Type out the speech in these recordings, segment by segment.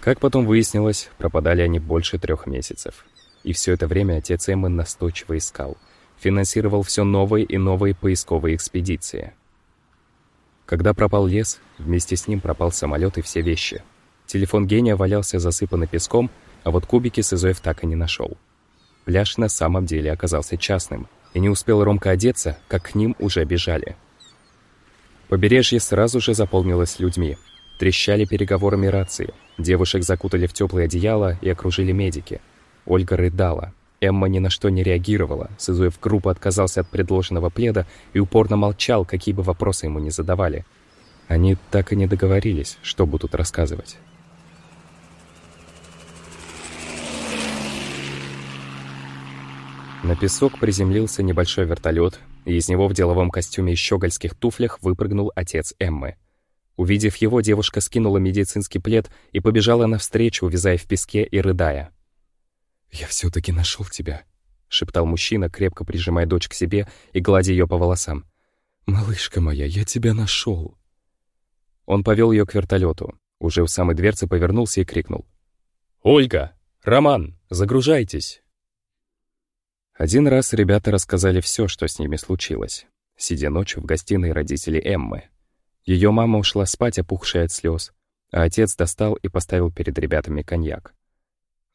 Как потом выяснилось, пропадали они больше трех месяцев. И все это время отец Эммы настойчиво искал. Финансировал все новые и новые поисковые экспедиции. Когда пропал лес, вместе с ним пропал самолет и все вещи. Телефон гения валялся засыпанный песком, а вот кубики Сызоев так и не нашел. Пляж на самом деле оказался частным, и не успел Ромка одеться, как к ним уже бежали. Побережье сразу же заполнилось людьми. Трещали переговорами рации. Девушек закутали в теплое одеяло и окружили медики. Ольга рыдала. Эмма ни на что не реагировала. Сызуев грубо отказался от предложенного пледа и упорно молчал, какие бы вопросы ему не задавали. Они так и не договорились, что будут рассказывать. На песок приземлился небольшой вертолет, и из него в деловом костюме и щегольских туфлях выпрыгнул отец Эммы. Увидев его, девушка скинула медицинский плед и побежала навстречу, увязая в песке и рыдая. «Я все таки нашел тебя», — шептал мужчина, крепко прижимая дочь к себе и гладя ее по волосам. «Малышка моя, я тебя нашел. Он повел ее к вертолету, уже у самой дверцы повернулся и крикнул. «Ольга! Роман! Загружайтесь!» Один раз ребята рассказали все, что с ними случилось, сидя ночью в гостиной родителей Эммы. Ее мама ушла спать, опухшая от слез, а отец достал и поставил перед ребятами коньяк.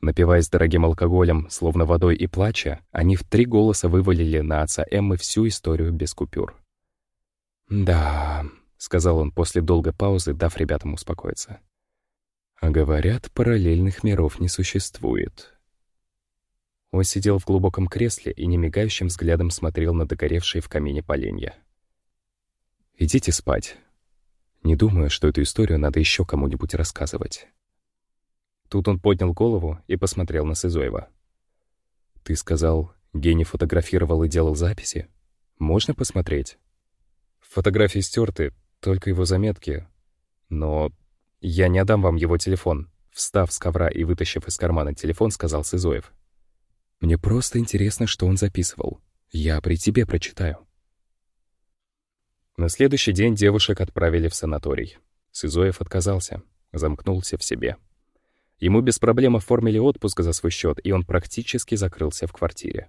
Напиваясь дорогим алкоголем, словно водой и плача, они в три голоса вывалили на отца Эммы всю историю без купюр. «Да», — сказал он после долгой паузы, дав ребятам успокоиться. «А говорят, параллельных миров не существует». Он сидел в глубоком кресле и немигающим взглядом смотрел на догоревшие в камине поленья. «Идите спать. Не думаю, что эту историю надо еще кому-нибудь рассказывать». Тут он поднял голову и посмотрел на Сызоева. «Ты сказал, гений фотографировал и делал записи? Можно посмотреть?» «Фотографии стерты, только его заметки. Но я не отдам вам его телефон», — встав с ковра и вытащив из кармана телефон, сказал Сызоев. Мне просто интересно, что он записывал. Я при тебе прочитаю. На следующий день девушек отправили в санаторий. Сызоев отказался, замкнулся в себе. Ему без проблем оформили отпуск за свой счет, и он практически закрылся в квартире.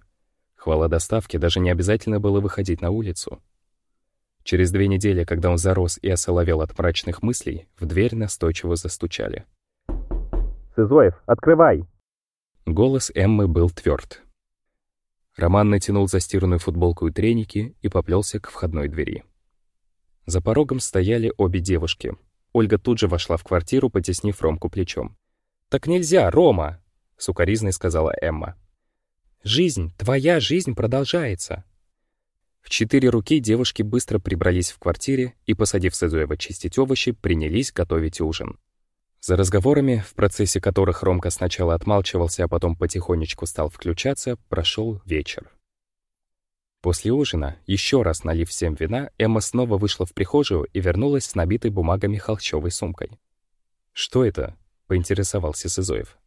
Хвала доставки, даже не обязательно было выходить на улицу. Через две недели, когда он зарос и осоловел от мрачных мыслей, в дверь настойчиво застучали. «Сызоев, открывай!» Голос Эммы был тверд. Роман натянул застиранную футболку и треники и поплелся к входной двери. За порогом стояли обе девушки. Ольга тут же вошла в квартиру, потеснив Ромку плечом. «Так нельзя, Рома!» — сукоризной сказала Эмма. «Жизнь, твоя жизнь продолжается!» В четыре руки девушки быстро прибрались в квартире и, посадив Сызуева чистить овощи, принялись готовить ужин. За разговорами, в процессе которых Ромка сначала отмалчивался, а потом потихонечку стал включаться, прошел вечер. После ужина, еще раз налив всем вина, Эмма снова вышла в прихожую и вернулась с набитой бумагами холщовой сумкой. «Что это?» — поинтересовался Сызоев.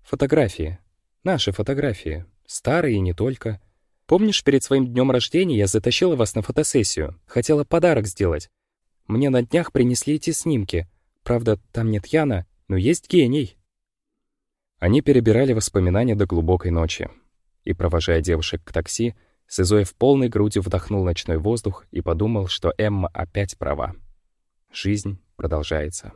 «Фотографии. Наши фотографии. Старые и не только. Помнишь, перед своим днем рождения я затащила вас на фотосессию? Хотела подарок сделать. Мне на днях принесли эти снимки. Правда, там нет Яна, но есть гений». Они перебирали воспоминания до глубокой ночи. И, провожая девушек к такси, Сызоев полной грудью вдохнул ночной воздух и подумал, что Эмма опять права. Жизнь продолжается.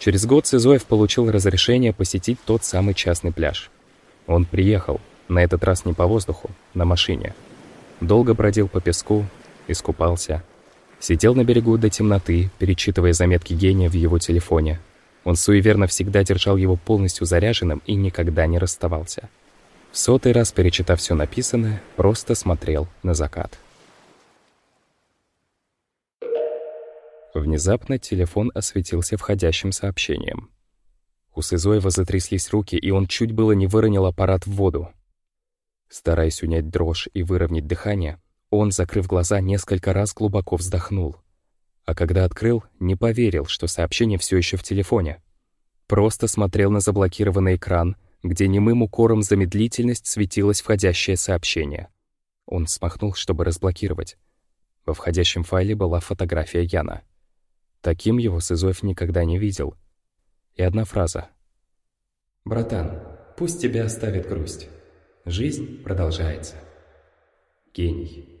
Через год Сызоев получил разрешение посетить тот самый частный пляж. Он приехал, на этот раз не по воздуху, на машине. Долго бродил по песку, искупался. Сидел на берегу до темноты, перечитывая заметки гения в его телефоне. Он суеверно всегда держал его полностью заряженным и никогда не расставался. В сотый раз, перечитав все написанное, просто смотрел на закат. Внезапно телефон осветился входящим сообщением. У Сызоева затряслись руки, и он чуть было не выронил аппарат в воду. Стараясь унять дрожь и выровнять дыхание, он, закрыв глаза, несколько раз глубоко вздохнул а когда открыл, не поверил, что сообщение все еще в телефоне. Просто смотрел на заблокированный экран, где немым укором замедлительность светилось входящее сообщение. Он смахнул, чтобы разблокировать. Во входящем файле была фотография Яна. Таким его Сызоев никогда не видел. И одна фраза. «Братан, пусть тебя оставит грусть. Жизнь продолжается». Гений.